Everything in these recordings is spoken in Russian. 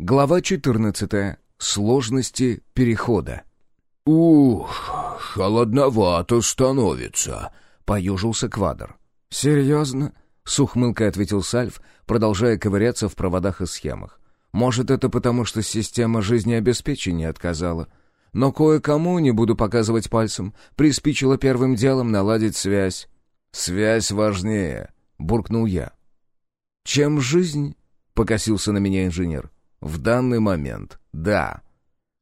Глава 14. Сложности перехода. «Ух, холодновато становится», — поюжился Квадр. «Серьезно?» — с ухмылкой ответил Сальф, продолжая ковыряться в проводах и схемах. «Может, это потому, что система жизнеобеспечения отказала? Но кое-кому, не буду показывать пальцем, приспичило первым делом наладить связь». «Связь важнее», — буркнул я. «Чем жизнь?» — покосился на меня инженер. «В данный момент, да».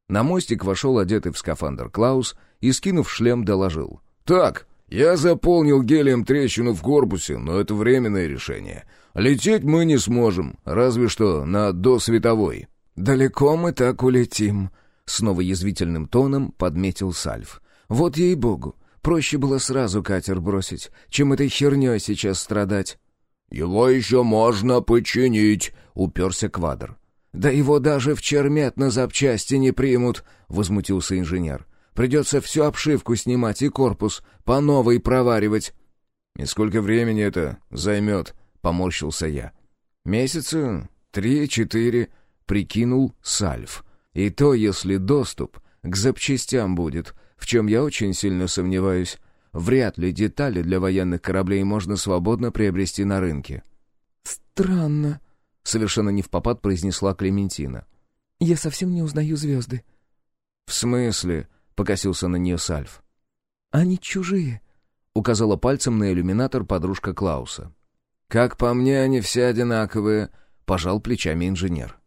На мостик вошел одетый в скафандр Клаус и, скинув шлем, доложил. «Так, я заполнил гелием трещину в корпусе, но это временное решение. Лететь мы не сможем, разве что на досветовой». «Далеко мы так улетим», — снова язвительным тоном подметил Сальф. «Вот ей-богу, проще было сразу катер бросить, чем этой херней сейчас страдать». «Его еще можно починить», — уперся Квадр. «Да его даже в чермет на запчасти не примут», — возмутился инженер. «Придется всю обшивку снимать и корпус по новой проваривать». «И сколько времени это займет?» — поморщился я. «Месяца три-четыре», — прикинул Сальф. «И то, если доступ к запчастям будет, в чем я очень сильно сомневаюсь. Вряд ли детали для военных кораблей можно свободно приобрести на рынке». «Странно», — совершенно не в попад произнесла Клементина. «Я совсем не узнаю звезды». «В смысле?» — покосился на нее Сальф. «Они чужие», — указала пальцем на иллюминатор подружка Клауса. «Как по мне, они все одинаковые», — пожал плечами инженер.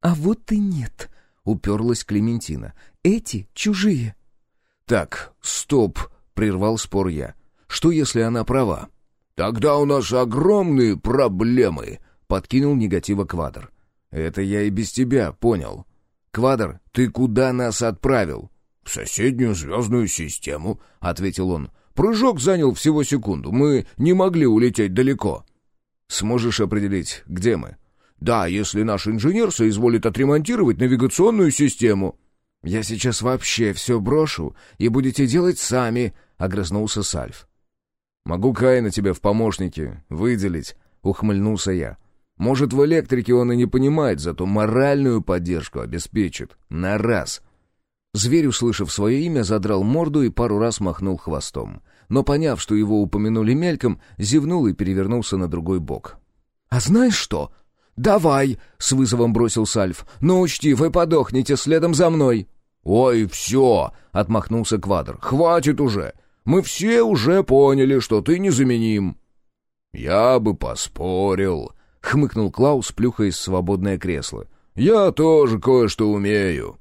«А вот и нет», — уперлась Клементина. «Эти чужие». «Так, стоп», прервал спор я. «Что, если она права?» «Тогда у нас огромные проблемы», — подкинул негатива Квадр. «Это я и без тебя понял. Квадр, ты куда нас отправил?» «В соседнюю звездную систему», — ответил он. «Прыжок занял всего секунду. Мы не могли улететь далеко». «Сможешь определить, где мы?» «Да, если наш инженер соизволит отремонтировать навигационную систему». «Я сейчас вообще все брошу, и будете делать сами», — огрызнулся Сальф. «Могу Каина тебе в помощники выделить», — ухмыльнулся я. «Может, в электрике он и не понимает, зато моральную поддержку обеспечит. На раз». Зверь, услышав свое имя, задрал морду и пару раз махнул хвостом. Но, поняв, что его упомянули мельком, зевнул и перевернулся на другой бок. «А знаешь что? Давай!» — с вызовом бросил Сальф. «Но учти, вы подохнете следом за мной!» «Ой, все!» — отмахнулся Квадр. «Хватит уже! Мы все уже поняли, что ты незаменим». «Я бы поспорил», — хмыкнул Клаус, плюхаясь в свободное кресло. «Я тоже кое-что умею».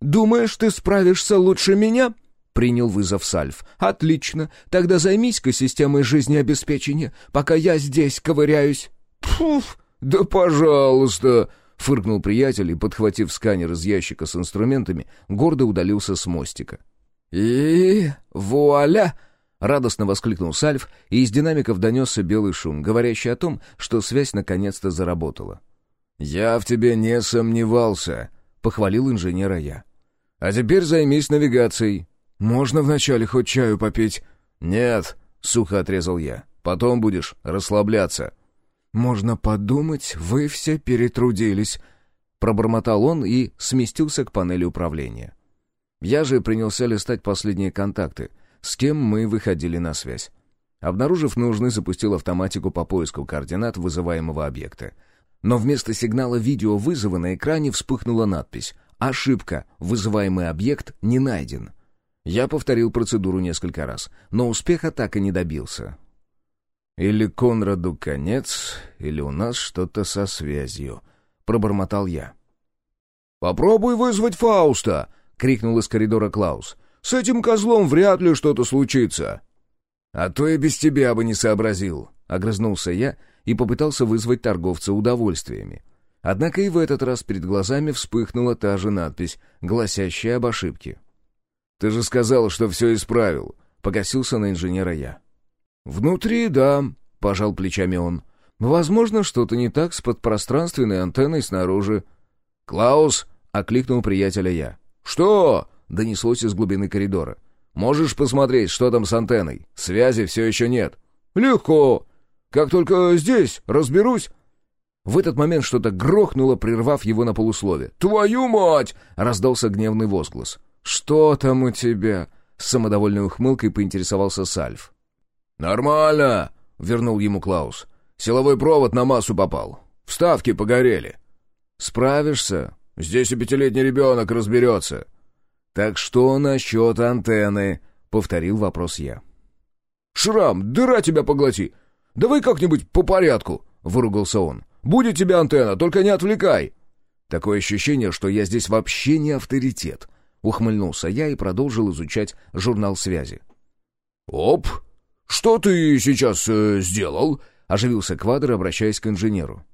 «Думаешь, ты справишься лучше меня?» — принял вызов Сальф. «Отлично. Тогда займись-ка системой жизнеобеспечения, пока я здесь ковыряюсь». «Пф, да пожалуйста!» — фыркнул приятель и, подхватив сканер из ящика с инструментами, гордо удалился с мостика. «И... вуаля!» — радостно воскликнул Сальф, и из динамиков донесся белый шум, говорящий о том, что связь наконец-то заработала. «Я в тебе не сомневался», — похвалил инженера я. «А теперь займись навигацией». «Можно вначале хоть чаю попить?» «Нет», — сухо отрезал я. «Потом будешь расслабляться». «Можно подумать, вы все перетрудились», — пробормотал он и сместился к панели управления. Я же принялся листать последние контакты, с кем мы выходили на связь. Обнаружив нужный, запустил автоматику по поиску координат вызываемого объекта. Но вместо сигнала видеовызова на экране вспыхнула надпись «Ошибка. Вызываемый объект не найден». Я повторил процедуру несколько раз, но успеха так и не добился. «Или Конраду конец, или у нас что-то со связью», — пробормотал я. «Попробуй вызвать Фауста!» крикнул из коридора Клаус. «С этим козлом вряд ли что-то случится». «А то и без тебя бы не сообразил», — огрызнулся я и попытался вызвать торговца удовольствиями. Однако и в этот раз перед глазами вспыхнула та же надпись, гласящая об ошибке. «Ты же сказал, что все исправил», — покосился на инженера я. «Внутри, да», — пожал плечами он. «Возможно, что-то не так с подпространственной антенной снаружи». «Клаус!» — окликнул приятеля я. «Что?» — донеслось из глубины коридора. «Можешь посмотреть, что там с антенной? Связи все еще нет». «Легко. Как только здесь разберусь...» В этот момент что-то грохнуло, прервав его на полуслове. «Твою мать!» — раздался гневный возглас. «Что там у тебя?» — с самодовольной ухмылкой поинтересовался Сальф. «Нормально!» — вернул ему Клаус. «Силовой провод на массу попал. Вставки погорели». «Справишься?» «Здесь и пятилетний ребенок разберется». «Так что насчет антенны?» — повторил вопрос я. «Шрам, дыра тебя поглоти! Давай как-нибудь по порядку!» — выругался он. «Будет тебе антенна, только не отвлекай!» «Такое ощущение, что я здесь вообще не авторитет», — ухмыльнулся я и продолжил изучать журнал связи. «Оп! Что ты сейчас э, сделал?» — оживился Квадр, обращаясь к инженеру.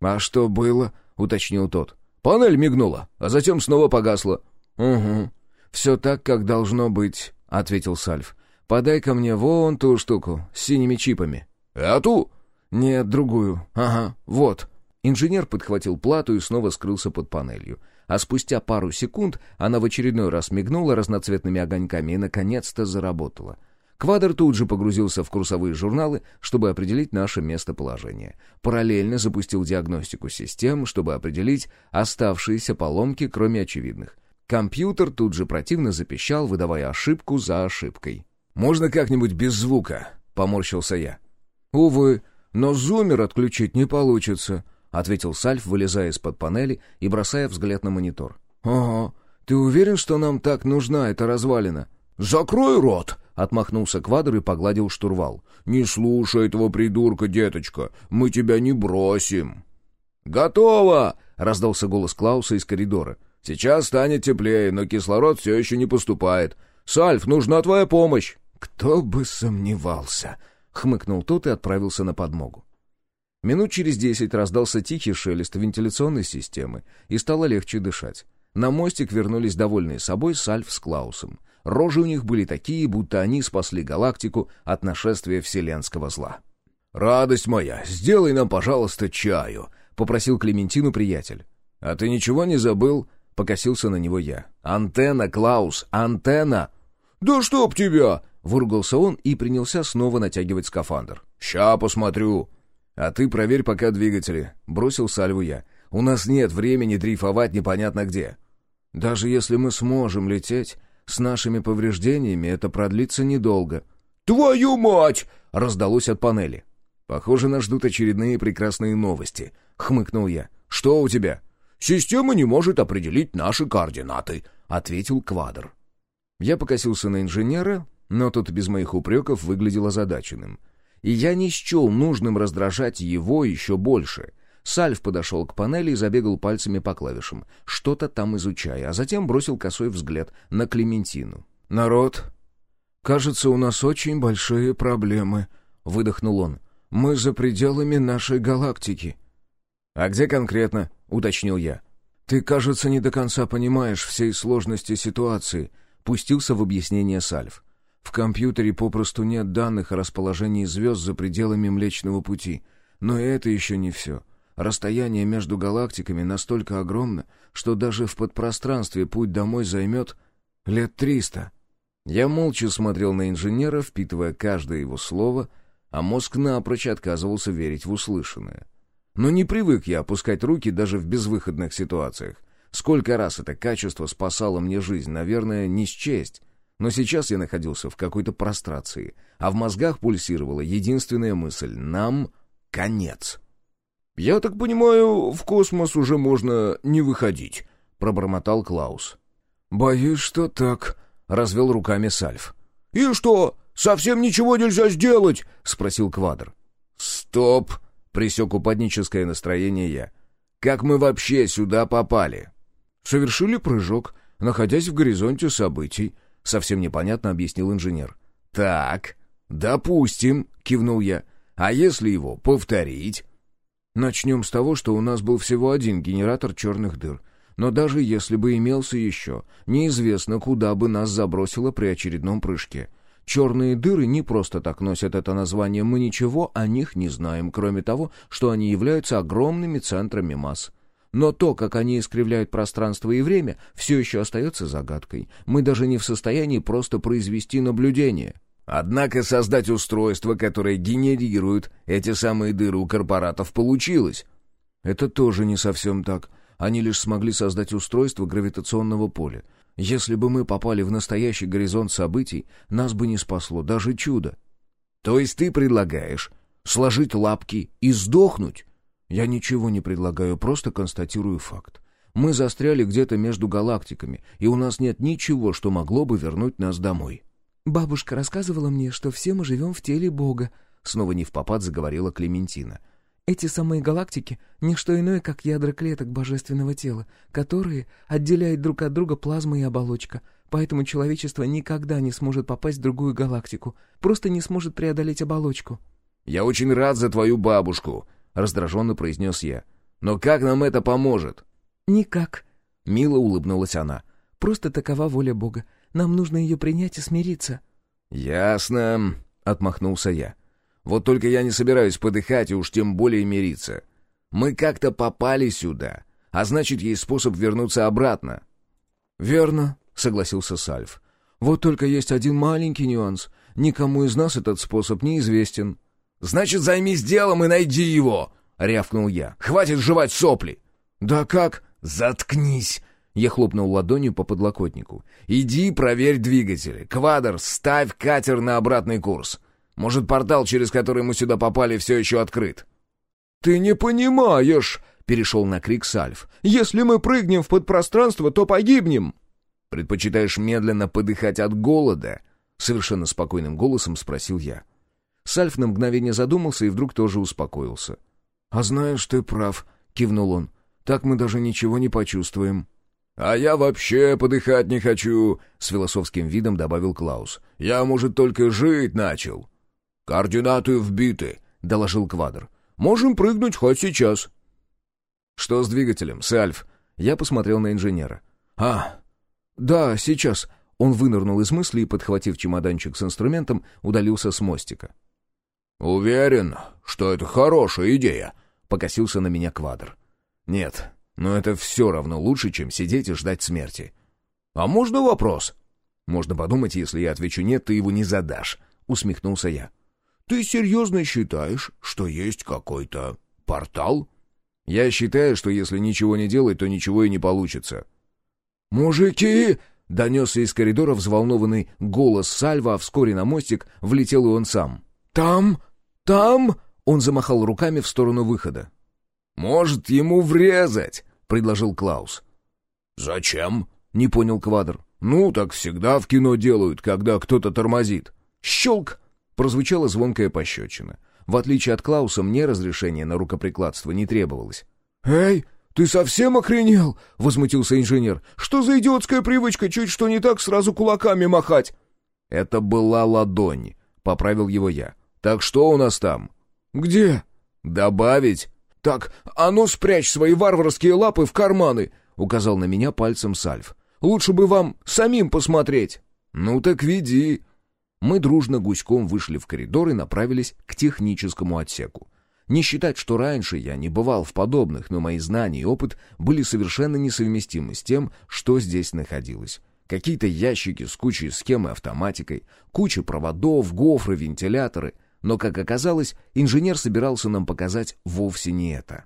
«А что было?» — уточнил тот. «Панель мигнула, а затем снова погасла». «Угу. Все так, как должно быть», — ответил Сальф. «Подай-ка мне вон ту штуку с синими чипами». «Эту?» «Нет, другую. Ага, вот». Инженер подхватил плату и снова скрылся под панелью. А спустя пару секунд она в очередной раз мигнула разноцветными огоньками и, наконец-то, заработала. Квадр тут же погрузился в курсовые журналы, чтобы определить наше местоположение. Параллельно запустил диагностику систем, чтобы определить оставшиеся поломки, кроме очевидных. Компьютер тут же противно запищал, выдавая ошибку за ошибкой. «Можно как-нибудь без звука?» — поморщился я. «Увы, но зумер отключить не получится», — ответил Сальф, вылезая из-под панели и бросая взгляд на монитор. «Ага. Ты уверен, что нам так нужна эта развалина?» «Закрой рот!» — отмахнулся Квадр и погладил штурвал. «Не слушай этого придурка, деточка, мы тебя не бросим». «Готово!» — раздался голос Клауса из коридора. «Сейчас станет теплее, но кислород все еще не поступает. Сальф, нужна твоя помощь!» «Кто бы сомневался!» — хмыкнул тот и отправился на подмогу. Минут через десять раздался тихий шелест вентиляционной системы, и стало легче дышать. На мостик вернулись довольные собой Сальф с Клаусом. Рожи у них были такие, будто они спасли галактику от нашествия вселенского зла. «Радость моя, сделай нам, пожалуйста, чаю», — попросил Клементину приятель. «А ты ничего не забыл?» — покосился на него я. «Антенна, Клаус, антенна!» «Да чтоб тебя!» — выругался он и принялся снова натягивать скафандр. «Ща посмотрю». «А ты проверь пока двигатели», — бросил Сальву я. «У нас нет времени дрейфовать непонятно где». «Даже если мы сможем лететь, с нашими повреждениями это продлится недолго». «Твою мать!» — раздалось от панели. «Похоже, нас ждут очередные прекрасные новости», — хмыкнул я. «Что у тебя?» «Система не может определить наши координаты», — ответил Квадр. Я покосился на инженера, но тот без моих упреков выглядел озадаченным. И я не счел нужным раздражать его еще больше. Сальв подошел к панели и забегал пальцами по клавишам, что-то там изучая, а затем бросил косой взгляд на Клементину. «Народ, кажется, у нас очень большие проблемы», — выдохнул он. «Мы за пределами нашей галактики». «А где конкретно?» — уточнил я. «Ты, кажется, не до конца понимаешь всей сложности ситуации», — пустился в объяснение Сальв. «В компьютере попросту нет данных о расположении звезд за пределами Млечного Пути. Но это еще не все. Расстояние между галактиками настолько огромно, что даже в подпространстве путь домой займет лет триста. Я молча смотрел на инженера, впитывая каждое его слово, а мозг напрочь отказывался верить в услышанное. Но не привык я опускать руки даже в безвыходных ситуациях. Сколько раз это качество спасало мне жизнь, наверное, не счесть. Но сейчас я находился в какой-то прострации, а в мозгах пульсировала единственная мысль — нам конец. «Я так понимаю, в космос уже можно не выходить», — пробормотал Клаус. «Боюсь, что так», — развел руками Сальф. «И что, совсем ничего нельзя сделать?» — спросил Квадр. «Стоп!» — присек упадническое настроение я. «Как мы вообще сюда попали?» «Совершили прыжок, находясь в горизонте событий», — совсем непонятно объяснил инженер. «Так, допустим», — кивнул я. «А если его повторить?» Начнем с того, что у нас был всего один генератор черных дыр. Но даже если бы имелся еще, неизвестно, куда бы нас забросило при очередном прыжке. Черные дыры не просто так носят это название, мы ничего о них не знаем, кроме того, что они являются огромными центрами масс. Но то, как они искривляют пространство и время, все еще остается загадкой. Мы даже не в состоянии просто произвести наблюдение. Однако создать устройство, которое генерирует эти самые дыры у корпоратов, получилось. Это тоже не совсем так. Они лишь смогли создать устройство гравитационного поля. Если бы мы попали в настоящий горизонт событий, нас бы не спасло даже чудо. То есть ты предлагаешь сложить лапки и сдохнуть? Я ничего не предлагаю, просто констатирую факт. Мы застряли где-то между галактиками, и у нас нет ничего, что могло бы вернуть нас домой. Бабушка рассказывала мне, что все мы живем в теле Бога, снова не в попад заговорила Клементина. Эти самые галактики — не что иное, как ядра клеток божественного тела, которые отделяют друг от друга плазма и оболочка, поэтому человечество никогда не сможет попасть в другую галактику, просто не сможет преодолеть оболочку. «Я очень рад за твою бабушку», — раздраженно произнес я. «Но как нам это поможет?» «Никак», — мило улыбнулась она. «Просто такова воля Бога. Нам нужно ее принять и смириться». «Ясно», — отмахнулся я. Вот только я не собираюсь подыхать и уж тем более мириться. Мы как-то попали сюда, а значит, есть способ вернуться обратно». «Верно», — согласился Сальф. «Вот только есть один маленький нюанс. Никому из нас этот способ не известен». «Значит, займись делом и найди его!» — рявкнул я. «Хватит жевать сопли!» «Да как?» «Заткнись!» Я хлопнул ладонью по подлокотнику. «Иди проверь двигатели. Квадр, ставь катер на обратный курс. Может, портал, через который мы сюда попали, все еще открыт?» «Ты не понимаешь!» — перешел на крик Сальф. «Если мы прыгнем в подпространство, то погибнем!» «Предпочитаешь медленно подыхать от голода?» — совершенно спокойным голосом спросил я. Сальф на мгновение задумался и вдруг тоже успокоился. «А знаешь, ты прав», — кивнул он. «Так мы даже ничего не почувствуем». «А я вообще подыхать не хочу», — с философским видом добавил Клаус. «Я, может, только жить начал». «Координаты вбиты», — доложил Квадр. «Можем прыгнуть хоть сейчас». «Что с двигателем, Сальф?» Я посмотрел на инженера. «А, да, сейчас». Он вынырнул из мысли и, подхватив чемоданчик с инструментом, удалился с мостика. «Уверен, что это хорошая идея», — покосился на меня Квадр. «Нет, но это все равно лучше, чем сидеть и ждать смерти». «А можно вопрос?» «Можно подумать, если я отвечу «нет», ты его не задашь», — усмехнулся я. Ты серьезно считаешь, что есть какой-то портал? Я считаю, что если ничего не делать, то ничего и не получится. «Мужики!» — донесся из коридора взволнованный голос Сальва, а вскоре на мостик влетел и он сам. «Там? Там?» — он замахал руками в сторону выхода. «Может, ему врезать?» — предложил Клаус. «Зачем?» — не понял Квадр. «Ну, так всегда в кино делают, когда кто-то тормозит». «Щелк!» Прозвучала звонкая пощечина. В отличие от Клауса, мне разрешения на рукоприкладство не требовалось. «Эй, ты совсем охренел?» — возмутился инженер. «Что за идиотская привычка чуть что не так сразу кулаками махать?» «Это была ладонь», — поправил его я. «Так что у нас там?» «Где?» «Добавить?» «Так, а ну спрячь свои варварские лапы в карманы!» — указал на меня пальцем Сальф. «Лучше бы вам самим посмотреть!» «Ну так веди!» Мы дружно гуськом вышли в коридор и направились к техническому отсеку. Не считать, что раньше я не бывал в подобных, но мои знания и опыт были совершенно несовместимы с тем, что здесь находилось. Какие-то ящики с кучей схем и автоматикой, куча проводов, гофры, вентиляторы. Но, как оказалось, инженер собирался нам показать вовсе не это.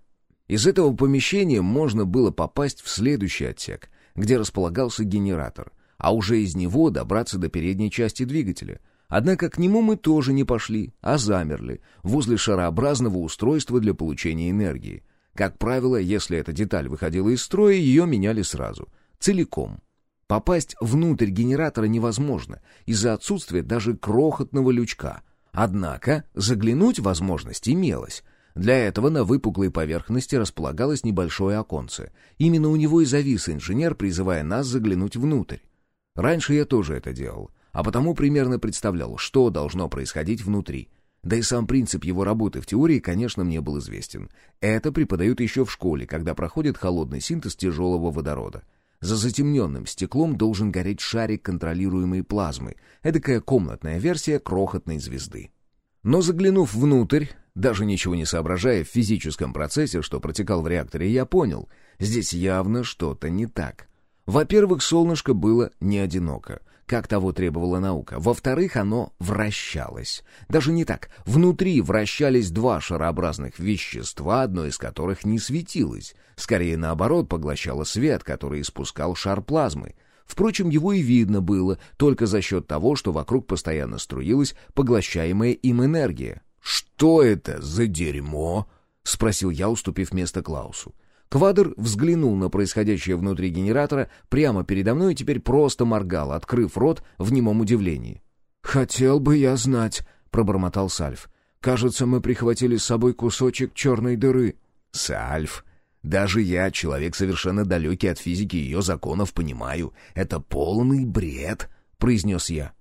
Из этого помещения можно было попасть в следующий отсек, где располагался генератор а уже из него добраться до передней части двигателя. Однако к нему мы тоже не пошли, а замерли, возле шарообразного устройства для получения энергии. Как правило, если эта деталь выходила из строя, ее меняли сразу, целиком. Попасть внутрь генератора невозможно из-за отсутствия даже крохотного лючка. Однако заглянуть возможность имелась. Для этого на выпуклой поверхности располагалось небольшое оконце. Именно у него и завис инженер, призывая нас заглянуть внутрь. Раньше я тоже это делал, а потому примерно представлял, что должно происходить внутри. Да и сам принцип его работы в теории, конечно, мне был известен. Это преподают еще в школе, когда проходит холодный синтез тяжелого водорода. За затемненным стеклом должен гореть шарик контролируемой плазмы, эдакая комнатная версия крохотной звезды. Но заглянув внутрь, даже ничего не соображая в физическом процессе, что протекал в реакторе, я понял, здесь явно что-то не так. Во-первых, солнышко было не одиноко. как того требовала наука. Во-вторых, оно вращалось. Даже не так. Внутри вращались два шарообразных вещества, одно из которых не светилось. Скорее, наоборот, поглощало свет, который испускал шар плазмы. Впрочем, его и видно было только за счет того, что вокруг постоянно струилась поглощаемая им энергия. «Что это за дерьмо?» — спросил я, уступив место Клаусу. Квадр взглянул на происходящее внутри генератора прямо передо мной и теперь просто моргал, открыв рот в немом удивлении. «Хотел бы я знать», — пробормотал Сальф. «Кажется, мы прихватили с собой кусочек черной дыры». «Сальф, даже я, человек совершенно далекий от физики и ее законов, понимаю. Это полный бред», — произнес я.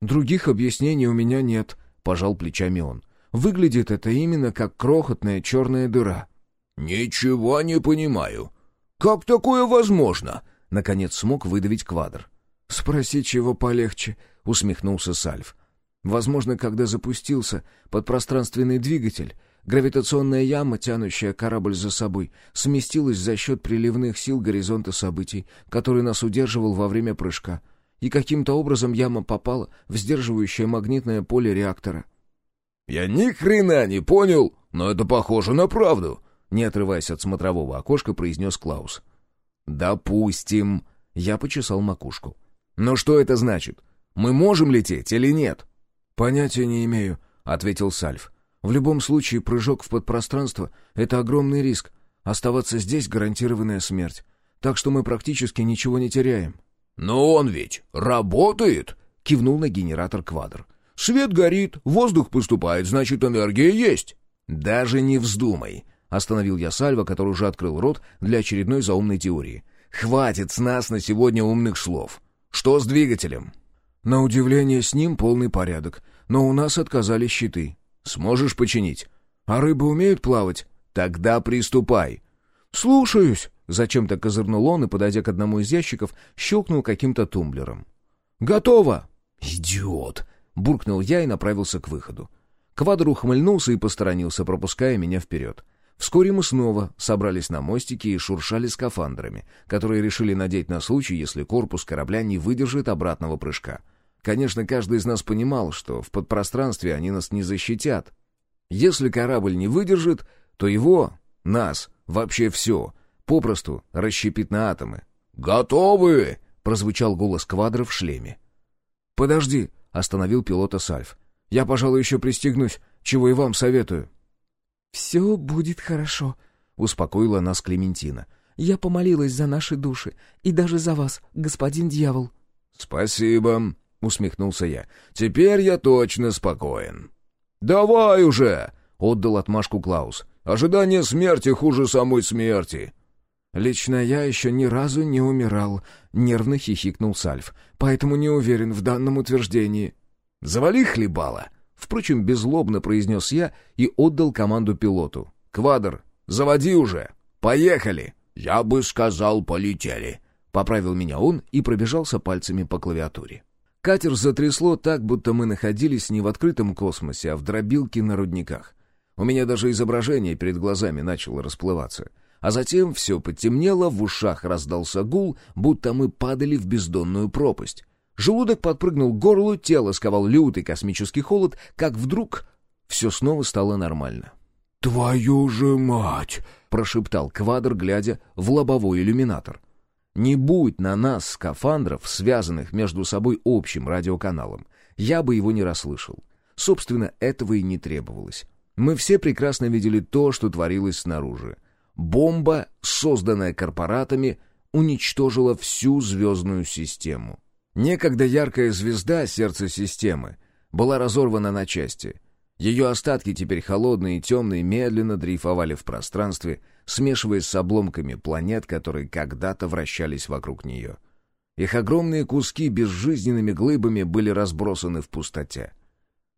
«Других объяснений у меня нет», — пожал плечами он. «Выглядит это именно как крохотная черная дыра». «Ничего не понимаю. Как такое возможно?» — наконец смог выдавить квадр. «Спроси, чего полегче», — усмехнулся Сальв. «Возможно, когда запустился подпространственный двигатель, гравитационная яма, тянущая корабль за собой, сместилась за счет приливных сил горизонта событий, который нас удерживал во время прыжка, и каким-то образом яма попала в сдерживающее магнитное поле реактора». «Я ни хрена не понял, но это похоже на правду», не отрываясь от смотрового окошка, произнес Клаус. «Допустим». Я почесал макушку. «Но что это значит? Мы можем лететь или нет?» «Понятия не имею», — ответил Сальф. «В любом случае, прыжок в подпространство — это огромный риск. Оставаться здесь — гарантированная смерть. Так что мы практически ничего не теряем». «Но он ведь работает!» — кивнул на генератор квадр. «Свет горит, воздух поступает, значит, энергия есть». «Даже не вздумай», Остановил я Сальва, который уже открыл рот для очередной заумной теории. «Хватит с нас на сегодня умных слов. Что с двигателем?» «На удивление, с ним полный порядок. Но у нас отказали щиты». «Сможешь починить?» «А рыбы умеют плавать?» «Тогда приступай». «Слушаюсь!» Зачем-то козырнул он и, подойдя к одному из ящиков, щелкнул каким-то тумблером. «Готово!» «Идиот!» — буркнул я и направился к выходу. Квадр ухмыльнулся и посторонился, пропуская меня вперед. Вскоре мы снова собрались на мостике и шуршали скафандрами, которые решили надеть на случай, если корпус корабля не выдержит обратного прыжка. Конечно, каждый из нас понимал, что в подпространстве они нас не защитят. Если корабль не выдержит, то его, нас, вообще все, попросту расщепит на атомы. «Готовы!» — прозвучал голос квадра в шлеме. «Подожди!» — остановил пилота Сальф. «Я, пожалуй, еще пристегнусь, чего и вам советую». «Все будет хорошо», — успокоила нас Клементина. «Я помолилась за наши души и даже за вас, господин дьявол». «Спасибо», — усмехнулся я. «Теперь я точно спокоен». «Давай уже!» — отдал отмашку Клаус. «Ожидание смерти хуже самой смерти». «Лично я еще ни разу не умирал», — нервно хихикнул Сальф. «Поэтому не уверен в данном утверждении». «Завали хлебала!» Впрочем, беззлобно произнес я и отдал команду пилоту. «Квадр, заводи уже! Поехали!» «Я бы сказал, полетели!» Поправил меня он и пробежался пальцами по клавиатуре. Катер затрясло так, будто мы находились не в открытом космосе, а в дробилке на рудниках. У меня даже изображение перед глазами начало расплываться. А затем все потемнело, в ушах раздался гул, будто мы падали в бездонную пропасть. Желудок подпрыгнул к горлу, тело сковал лютый космический холод, как вдруг все снова стало нормально. «Твою же мать!» — прошептал Квадр, глядя в лобовой иллюминатор. «Не будь на нас скафандров, связанных между собой общим радиоканалом, я бы его не расслышал. Собственно, этого и не требовалось. Мы все прекрасно видели то, что творилось снаружи. Бомба, созданная корпоратами, уничтожила всю звездную систему. Некогда яркая звезда, сердце системы, была разорвана на части. Ее остатки, теперь холодные и темные, медленно дрейфовали в пространстве, смешиваясь с обломками планет, которые когда-то вращались вокруг нее. Их огромные куски безжизненными глыбами были разбросаны в пустоте.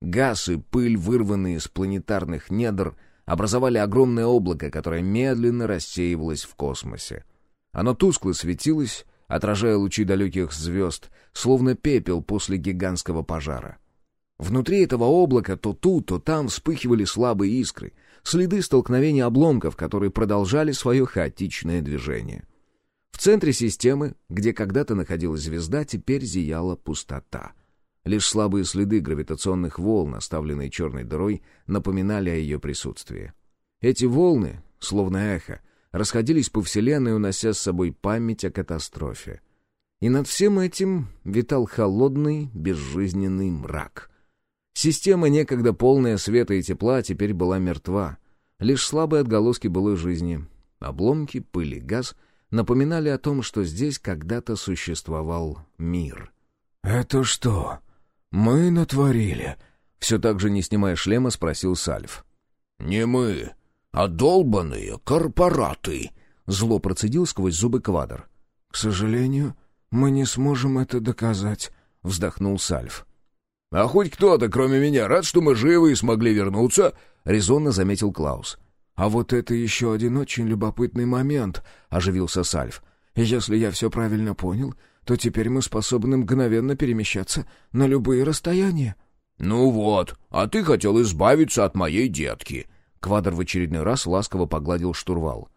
Газ и пыль, вырванные из планетарных недр, образовали огромное облако, которое медленно рассеивалось в космосе. Оно тускло светилось, отражая лучи далеких звезд, словно пепел после гигантского пожара. Внутри этого облака то тут, то там вспыхивали слабые искры, следы столкновения обломков, которые продолжали свое хаотичное движение. В центре системы, где когда-то находилась звезда, теперь зияла пустота. Лишь слабые следы гравитационных волн, оставленные черной дырой, напоминали о ее присутствии. Эти волны, словно эхо, расходились по Вселенной, унося с собой память о катастрофе. И над всем этим витал холодный, безжизненный мрак. Система, некогда полная света и тепла, теперь была мертва. Лишь слабые отголоски былой жизни, обломки, пыль и газ напоминали о том, что здесь когда-то существовал мир. «Это что, мы натворили?» Все так же, не снимая шлема, спросил Сальв. «Не мы, а долбаные корпораты!» Зло процедил сквозь зубы Квадр. «К сожалению, мы не сможем это доказать», — вздохнул Сальв. «А хоть кто-то, кроме меня, рад, что мы живы и смогли вернуться», — резонно заметил Клаус. «А вот это еще один очень любопытный момент», — оживился Сальв. «Если я все правильно понял, то теперь мы способны мгновенно перемещаться на любые расстояния». «Ну вот, а ты хотел избавиться от моей детки», Квадр в очередной раз ласково погладил штурвал.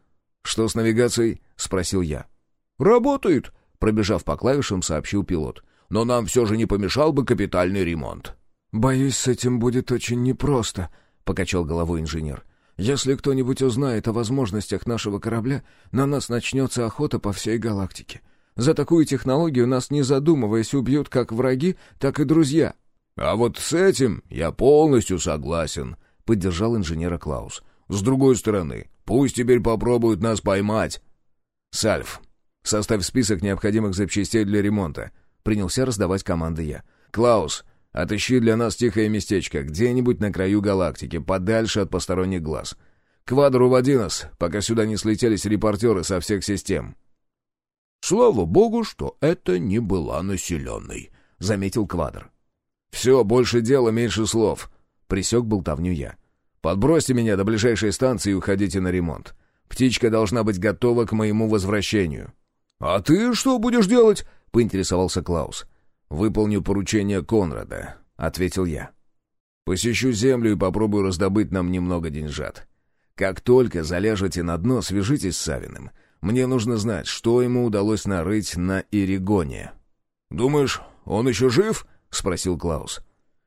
«Что с навигацией?» — спросил я. «Работает», — пробежав по клавишам, сообщил пилот. «Но нам все же не помешал бы капитальный ремонт». «Боюсь, с этим будет очень непросто», — покачал головой инженер. «Если кто-нибудь узнает о возможностях нашего корабля, на нас начнется охота по всей галактике. За такую технологию нас, не задумываясь, убьют как враги, так и друзья». «А вот с этим я полностью согласен», поддержал инженера Клаус. «С другой стороны, пусть теперь попробуют нас поймать». «Сальф, составь список необходимых запчастей для ремонта», — принялся раздавать команды я. «Клаус, отыщи для нас тихое местечко, где-нибудь на краю галактики, подальше от посторонних глаз. Квадр, уводи нас, пока сюда не слетелись репортеры со всех систем». «Слава богу, что это не была населенной», — заметил Квадр. «Все, больше дела, меньше слов», — присек болтовню я. Подбросьте меня до ближайшей станции и уходите на ремонт. Птичка должна быть готова к моему возвращению». «А ты что будешь делать?» — поинтересовался Клаус. «Выполню поручение Конрада», — ответил я. «Посещу землю и попробую раздобыть нам немного деньжат. Как только заляжете на дно, свяжитесь с Савиным. Мне нужно знать, что ему удалось нарыть на Иригоне». «Думаешь, он еще жив?» — спросил Клаус.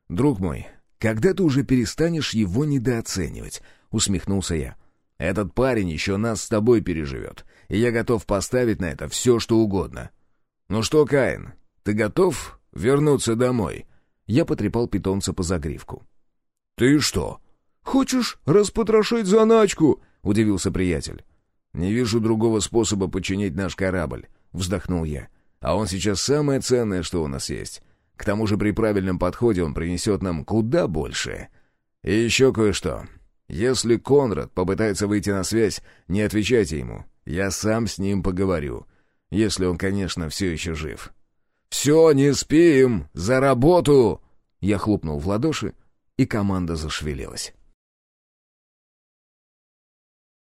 «Друг мой, «Когда ты уже перестанешь его недооценивать?» — усмехнулся я. «Этот парень еще нас с тобой переживет, и я готов поставить на это все, что угодно». «Ну что, Каин, ты готов вернуться домой?» Я потрепал питомца по загривку. «Ты что, хочешь распотрошить заначку?» — удивился приятель. «Не вижу другого способа починить наш корабль», — вздохнул я. «А он сейчас самое ценное, что у нас есть. К тому же при правильном подходе он принесет нам куда больше. И еще кое-что. Если Конрад попытается выйти на связь, не отвечайте ему. Я сам с ним поговорю. Если он, конечно, все еще жив. «Все, не спим! За работу!» Я хлопнул в ладоши, и команда зашевелилась.